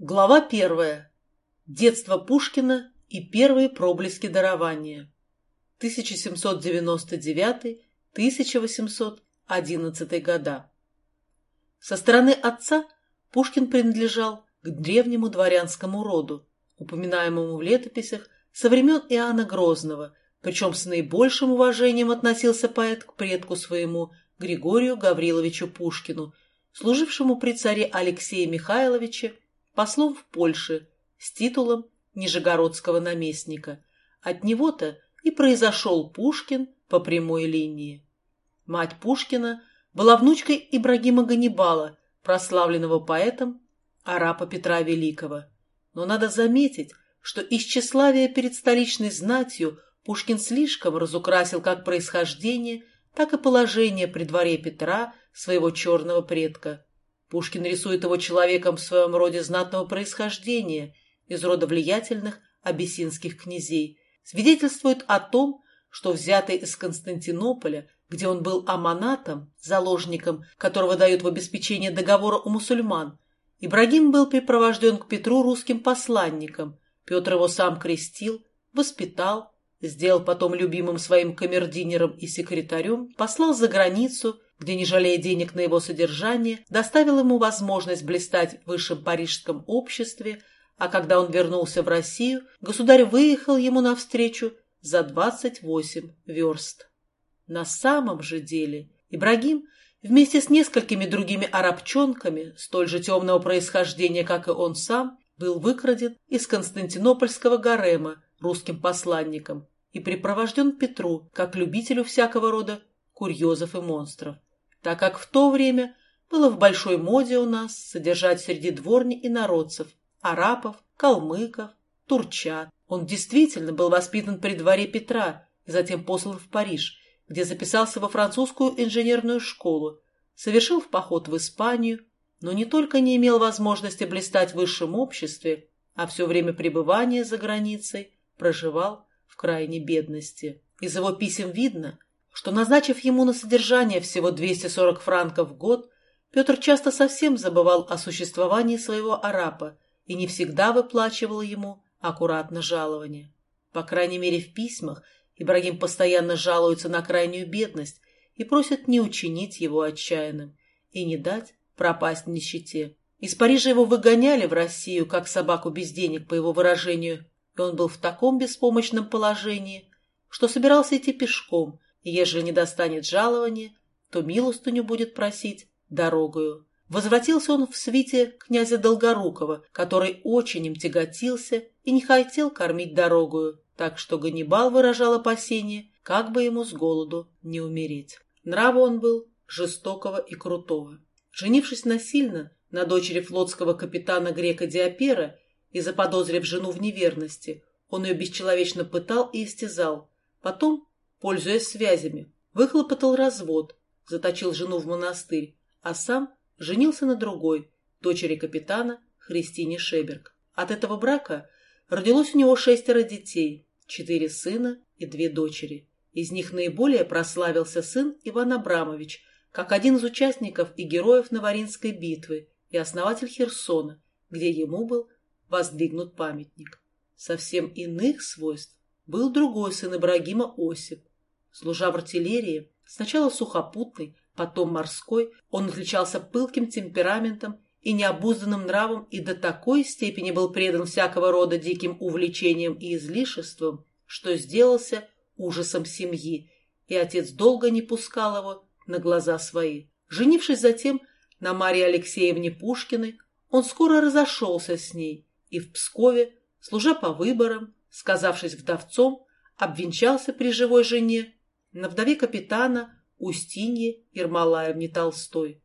Глава первая. Детство Пушкина и первые проблески дарования. 1799-1811 года. Со стороны отца Пушкин принадлежал к древнему дворянскому роду, упоминаемому в летописях со времен Иоанна Грозного, причем с наибольшим уважением относился поэт к предку своему Григорию Гавриловичу Пушкину, служившему при царе Алексее Михайловиче послом в Польше с титулом нижегородского наместника. От него-то и произошел Пушкин по прямой линии. Мать Пушкина была внучкой Ибрагима Ганнибала, прославленного поэтом арапа Петра Великого. Но надо заметить, что из тщеславия перед столичной знатью Пушкин слишком разукрасил как происхождение, так и положение при дворе Петра, своего черного предка. Пушкин рисует его человеком в своем роде знатного происхождения, из рода влиятельных абиссинских князей, свидетельствует о том, что взятый из Константинополя, где он был аманатом, заложником, которого дают в обеспечение договора у мусульман, Ибрагим был припровожден к Петру русским посланником, Петр его сам крестил, воспитал, сделал потом любимым своим камердинером и секретарем, послал за границу где, не жалея денег на его содержание, доставил ему возможность блистать в высшем парижском обществе, а когда он вернулся в Россию, государь выехал ему навстречу за 28 верст. На самом же деле Ибрагим вместе с несколькими другими арабчонками, столь же темного происхождения, как и он сам, был выкраден из Константинопольского гарема русским посланником и припровожден Петру как любителю всякого рода курьезов и монстров так как в то время было в большой моде у нас содержать среди дворни и народцев, арапов, калмыков, турчат. Он действительно был воспитан при дворе Петра и затем послан в Париж, где записался во французскую инженерную школу, совершил в поход в Испанию, но не только не имел возможности блистать в высшем обществе, а все время пребывания за границей проживал в крайней бедности. Из его писем видно, что, назначив ему на содержание всего 240 франков в год, Петр часто совсем забывал о существовании своего арапа и не всегда выплачивал ему аккуратно жалование. По крайней мере, в письмах Ибрагим постоянно жалуется на крайнюю бедность и просит не учинить его отчаянным и не дать пропасть в нищете. Из Парижа его выгоняли в Россию, как собаку без денег, по его выражению, и он был в таком беспомощном положении, что собирался идти пешком, ежели не достанет жалования, то милостыню будет просить дорогою. Возвратился он в свите князя Долгорукова, который очень им тяготился и не хотел кормить дорогою, так что Ганнибал выражал опасение, как бы ему с голоду не умереть. Нрава он был жестокого и крутого. Женившись насильно на дочери флотского капитана грека Диапера и заподозрив жену в неверности, он ее бесчеловечно пытал и истязал. Потом пользуясь связями, выхлопотал развод, заточил жену в монастырь, а сам женился на другой, дочери капитана Христине Шеберг. От этого брака родилось у него шестеро детей, четыре сына и две дочери. Из них наиболее прославился сын Иван Абрамович, как один из участников и героев Наваринской битвы и основатель Херсона, где ему был воздвигнут памятник. Совсем иных свойств был другой сын Ибрагима Осип, Служа в артиллерии, сначала сухопутный, потом морской, он отличался пылким темпераментом и необузданным нравом и до такой степени был предан всякого рода диким увлечениям и излишествам, что сделался ужасом семьи, и отец долго не пускал его на глаза свои. Женившись затем на Марии Алексеевне Пушкиной, он скоро разошелся с ней и в Пскове, служа по выборам, сказавшись вдовцом, обвенчался при живой жене на вдове капитана Устинье Ермолаевне Толстой.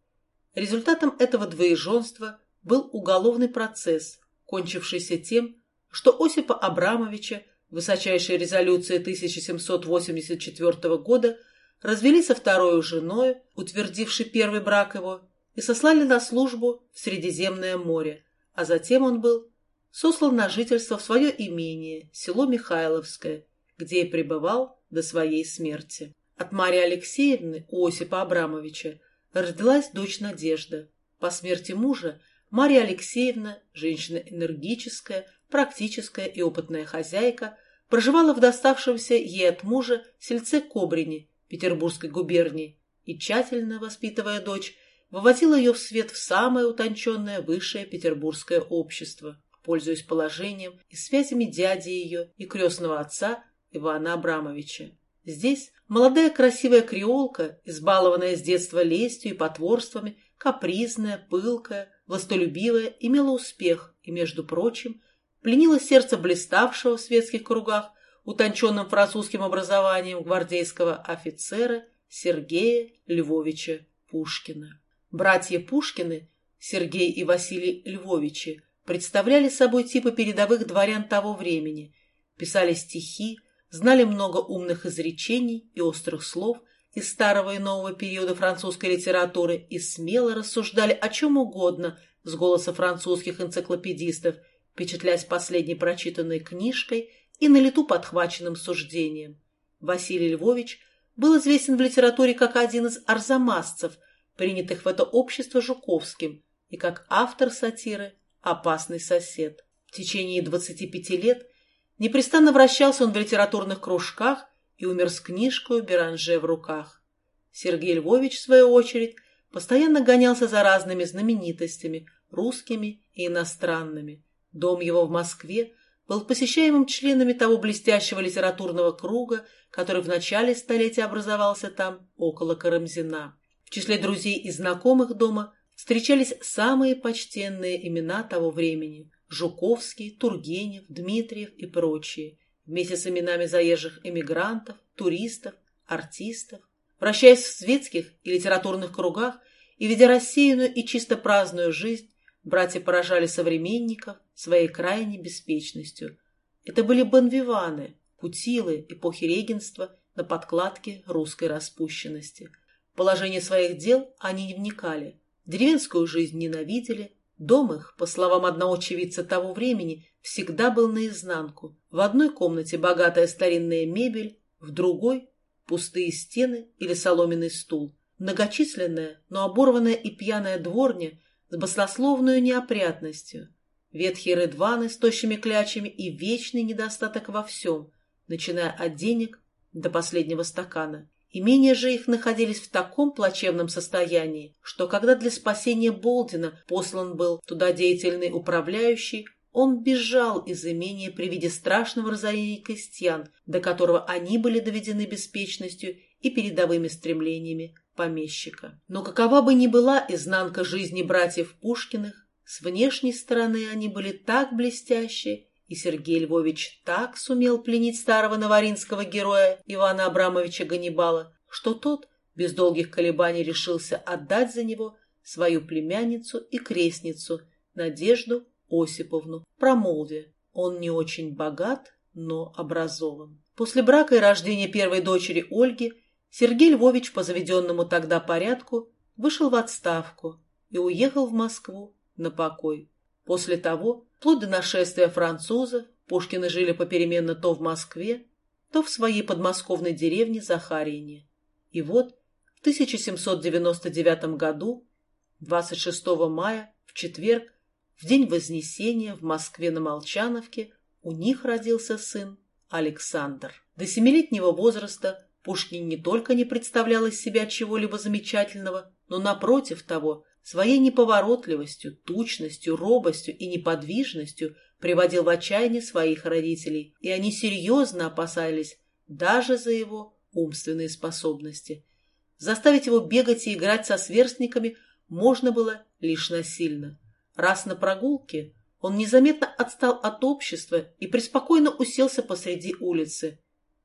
Результатом этого двоеженства был уголовный процесс, кончившийся тем, что Осипа Абрамовича высочайшей резолюции 1784 года развели со второй женой, утвердившей первый брак его, и сослали на службу в Средиземное море, а затем он был сослан на жительство в свое имение, село Михайловское, где и пребывал до своей смерти. От Марии Алексеевны Осипа Абрамовича родилась дочь Надежда. По смерти мужа Марья Алексеевна, женщина энергическая, практическая и опытная хозяйка, проживала в доставшемся ей от мужа сельце Кобрине Петербургской губернии и, тщательно воспитывая дочь, выводила ее в свет в самое утонченное высшее петербургское общество, пользуясь положением и связями дяди ее и крестного отца Ивана Абрамовича. Здесь молодая красивая креолка, избалованная с детства лестью и потворствами, капризная, пылкая, властолюбивая, имела успех и, между прочим, пленила сердце блиставшего в светских кругах утонченным французским образованием гвардейского офицера Сергея Львовича Пушкина. Братья Пушкины, Сергей и Василий Львовичи, представляли собой типы передовых дворян того времени, писали стихи, знали много умных изречений и острых слов из старого и нового периода французской литературы и смело рассуждали о чем угодно с голоса французских энциклопедистов, впечатляясь последней прочитанной книжкой и на лету подхваченным суждением. Василий Львович был известен в литературе как один из арзамасцев, принятых в это общество Жуковским, и как автор сатиры «Опасный сосед». В течение 25 лет непрестанно вращался он в литературных кружках и умер с книжкой Беранже в руках. Сергей Львович, в свою очередь, постоянно гонялся за разными знаменитостями, русскими и иностранными. Дом его в Москве был посещаемым членами того блестящего литературного круга, который в начале столетия образовался там, около Карамзина. В числе друзей и знакомых дома встречались самые почтенные имена того времени – Жуковский, Тургенев, Дмитриев и прочие, вместе с именами заезжих эмигрантов, туристов, артистов. Вращаясь в светских и литературных кругах и ведя рассеянную и чисто праздную жизнь, братья поражали современников своей крайней беспечностью. Это были бонвиваны, кутилы эпохи регенства на подкладке русской распущенности. В положение своих дел они не вникали, деревенскую жизнь ненавидели, Дом их, по словам одного очевидца того времени, всегда был наизнанку. В одной комнате богатая старинная мебель, в другой – пустые стены или соломенный стул. Многочисленная, но оборванная и пьяная дворня с баснословной неопрятностью. Ветхие рыдваны с тощими клячами и вечный недостаток во всем, начиная от денег до последнего стакана. Имения же их находились в таком плачевном состоянии, что когда для спасения Болдина послан был туда деятельный управляющий, он бежал из имения при виде страшного разорения крестьян, до которого они были доведены беспечностью и передовыми стремлениями помещика. Но какова бы ни была изнанка жизни братьев Пушкиных, с внешней стороны они были так блестящие, и Сергей Львович так сумел пленить старого наваринского героя Ивана Абрамовича Ганнибала, что тот без долгих колебаний решился отдать за него свою племянницу и крестницу Надежду Осиповну промолве. Он не очень богат, но образован. После брака и рождения первой дочери Ольги Сергей Львович по заведенному тогда порядку вышел в отставку и уехал в Москву на покой. После того Вплоть до нашествия французов Пушкины жили попеременно то в Москве, то в своей подмосковной деревне Захарьине. И вот в 1799 году, 26 мая, в четверг, в день Вознесения в Москве на Молчановке у них родился сын Александр. До семилетнего возраста Пушкин не только не представлял из себя чего-либо замечательного, но, напротив того, Своей неповоротливостью, тучностью, робостью и неподвижностью приводил в отчаяние своих родителей, и они серьезно опасались даже за его умственные способности. Заставить его бегать и играть со сверстниками можно было лишь насильно. Раз на прогулке он незаметно отстал от общества и преспокойно уселся посреди улицы.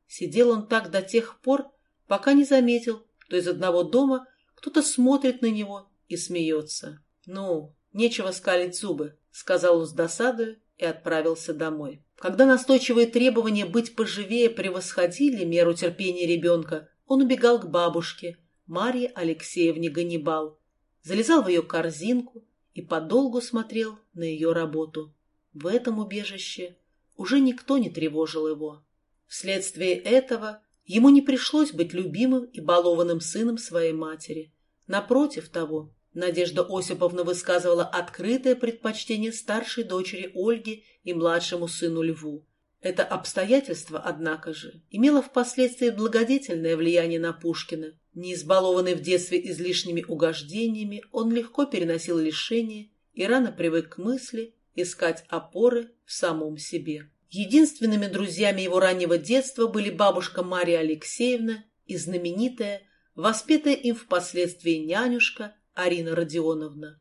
Сидел он так до тех пор, пока не заметил, что из одного дома кто-то смотрит на него и смеется. «Ну, нечего скалить зубы», — сказал он с досадой и отправился домой. Когда настойчивые требования быть поживее превосходили меру терпения ребенка, он убегал к бабушке, Марье Алексеевне Ганнибал, залезал в ее корзинку и подолгу смотрел на ее работу. В этом убежище уже никто не тревожил его. Вследствие этого ему не пришлось быть любимым и балованным сыном своей матери. Напротив того, Надежда Осиповна высказывала открытое предпочтение старшей дочери Ольге и младшему сыну Льву. Это обстоятельство, однако же, имело впоследствии благодетельное влияние на Пушкина. Не избалованный в детстве излишними угождениями, он легко переносил лишения и рано привык к мысли искать опоры в самом себе. Единственными друзьями его раннего детства были бабушка Мария Алексеевна и знаменитая, воспетая им впоследствии нянюшка Арина Родионовна.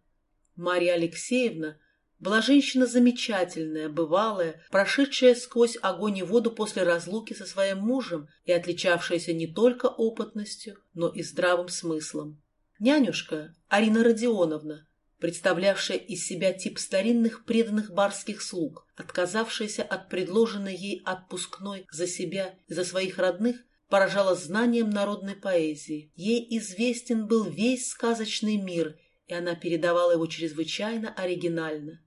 Марья Алексеевна была женщина замечательная, бывалая, прошедшая сквозь огонь и воду после разлуки со своим мужем и отличавшаяся не только опытностью, но и здравым смыслом. Нянюшка Арина Родионовна, представлявшая из себя тип старинных преданных барских слуг, отказавшаяся от предложенной ей отпускной за себя и за своих родных, поражала знанием народной поэзии. Ей известен был весь сказочный мир, и она передавала его чрезвычайно оригинально.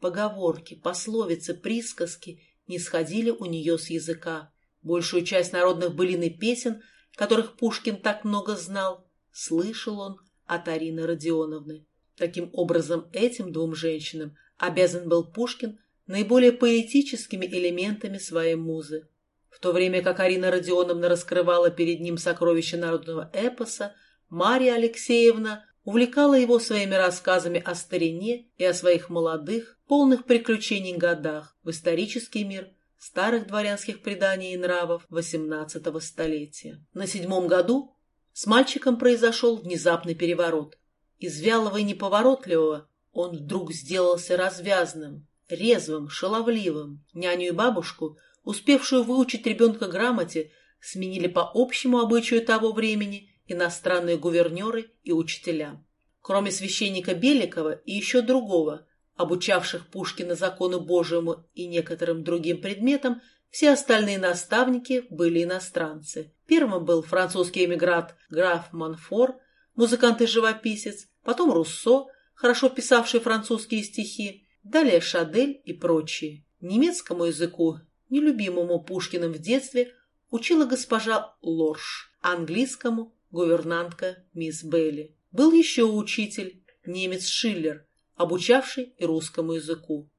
Поговорки, пословицы, присказки не сходили у нее с языка. Большую часть народных былин и песен, которых Пушкин так много знал, слышал он от Арины Родионовны. Таким образом, этим двум женщинам обязан был Пушкин наиболее поэтическими элементами своей музы. В то время как Арина Родионовна раскрывала перед ним сокровища народного эпоса, Марья Алексеевна увлекала его своими рассказами о старине и о своих молодых, полных приключений годах в исторический мир старых дворянских преданий и нравов XVIII столетия. На седьмом году с мальчиком произошел внезапный переворот. Из вялого и неповоротливого он вдруг сделался развязным, резвым, шаловливым. Няню и бабушку – успевшую выучить ребенка грамоте, сменили по общему обычаю того времени иностранные гувернеры и учителя. Кроме священника Беликова и еще другого, обучавших Пушкина закону Божьему и некоторым другим предметам, все остальные наставники были иностранцы. Первым был французский эмигрант граф Монфор, музыкант и живописец, потом Руссо, хорошо писавший французские стихи, далее Шадель и прочие. Немецкому языку нелюбимому Пушкиным в детстве, учила госпожа Лорш, английскому гувернантка мисс Белли. Был еще учитель, немец Шиллер, обучавший и русскому языку.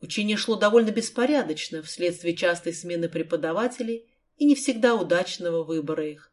Учение шло довольно беспорядочно вследствие частой смены преподавателей и не всегда удачного выбора их.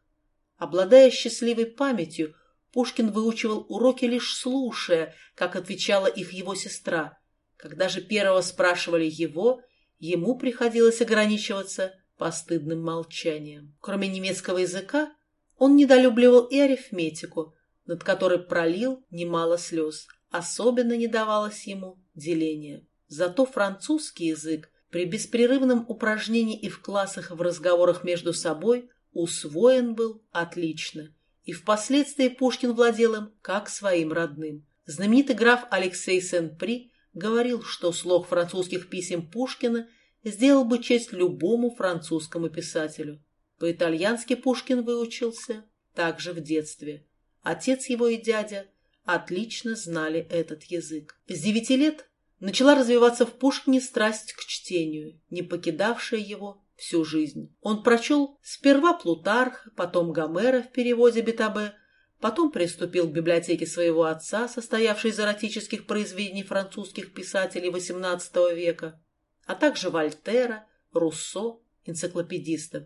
Обладая счастливой памятью, Пушкин выучивал уроки лишь слушая, как отвечала их его сестра. Когда же первого спрашивали его, ему приходилось ограничиваться постыдным молчанием. Кроме немецкого языка, он недолюбливал и арифметику, над которой пролил немало слез. Особенно не давалось ему деление. Зато французский язык при беспрерывном упражнении и в классах, в разговорах между собой усвоен был отлично. И впоследствии Пушкин владел им как своим родным. Знаменитый граф Алексей Сен-При говорил, что слог французских писем Пушкина сделал бы честь любому французскому писателю. По-итальянски Пушкин выучился также в детстве. Отец его и дядя отлично знали этот язык. С девяти лет начала развиваться в Пушкине страсть к чтению, не покидавшая его всю жизнь. Он прочел сперва Плутарха, потом Гомера в переводе Бетабе, Потом приступил к библиотеке своего отца, состоявшей из эротических произведений французских писателей XVIII века, а также Вольтера, Руссо, энциклопедистов.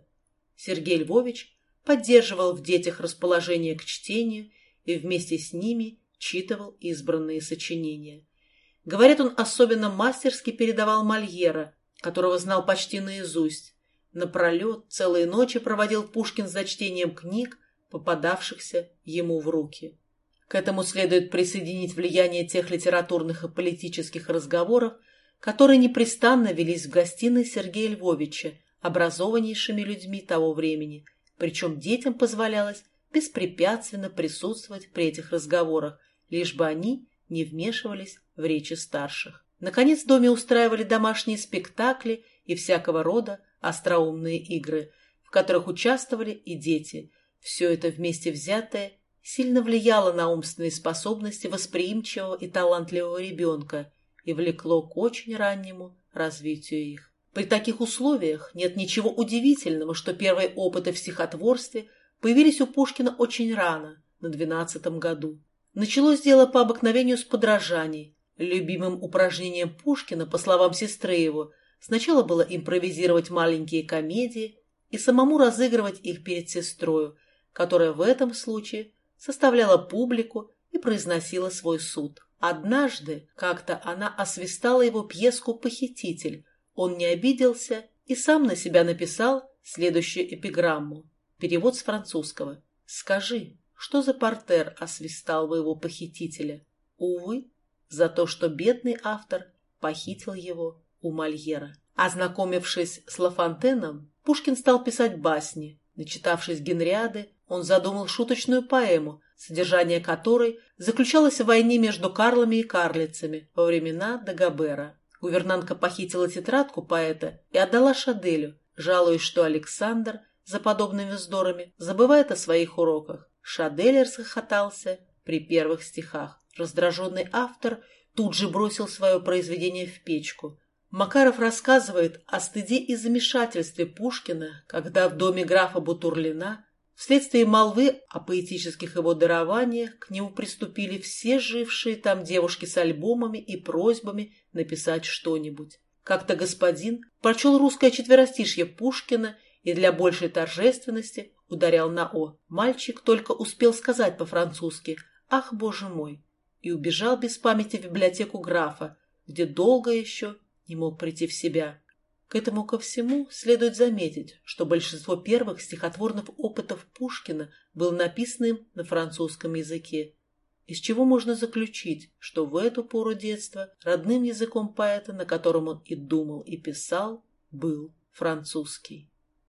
Сергей Львович поддерживал в детях расположение к чтению и вместе с ними читывал избранные сочинения. Говорят, он особенно мастерски передавал Мольера, которого знал почти наизусть. Напролет целые ночи проводил Пушкин за чтением книг, попадавшихся ему в руки. К этому следует присоединить влияние тех литературных и политических разговоров, которые непрестанно велись в гостиной Сергея Львовича, образованнейшими людьми того времени, причем детям позволялось беспрепятственно присутствовать при этих разговорах, лишь бы они не вмешивались в речи старших. Наконец в доме устраивали домашние спектакли и всякого рода остроумные игры, в которых участвовали и дети – все это вместе взятое сильно влияло на умственные способности восприимчивого и талантливого ребенка и влекло к очень раннему развитию их. При таких условиях нет ничего удивительного, что первые опыты в стихотворстве появились у Пушкина очень рано, на двенадцатом году. Началось дело по обыкновению с подражаний. Любимым упражнением Пушкина, по словам сестры его, сначала было импровизировать маленькие комедии и самому разыгрывать их перед сестрою, которая в этом случае составляла публику и произносила свой суд. Однажды как-то она освистала его пьеску «Похититель». Он не обиделся и сам на себя написал следующую эпиграмму. Перевод с французского. «Скажи, что за портер освистал его похитителя? Увы, за то, что бедный автор похитил его у Мольера». Ознакомившись с Лафонтеном, Пушкин стал писать басни. Начитавшись Генриады, он задумал шуточную поэму, содержание которой заключалось в войне между Карлами и Карлицами во времена Дагобера. Гувернантка похитила тетрадку поэта и отдала Шаделю, жалуясь, что Александр за подобными вздорами забывает о своих уроках. Шадель расхохотался при первых стихах. Раздраженный автор тут же бросил свое произведение в печку. Макаров рассказывает о стыде и замешательстве Пушкина, когда в доме графа Бутурлина Вследствие молвы о поэтических его дарованиях к нему приступили все жившие там девушки с альбомами и просьбами написать что-нибудь. Как-то господин прочел русское четверостишье Пушкина и для большей торжественности ударял на «о». Мальчик только успел сказать по-французски «Ах, боже мой!» и убежал без памяти в библиотеку графа, где долго еще не мог прийти в себя. К этому ко всему следует заметить, что большинство первых стихотворных опытов Пушкина было написано им на французском языке, из чего можно заключить, что в эту пору детства родным языком поэта, на котором он и думал, и писал, был французский.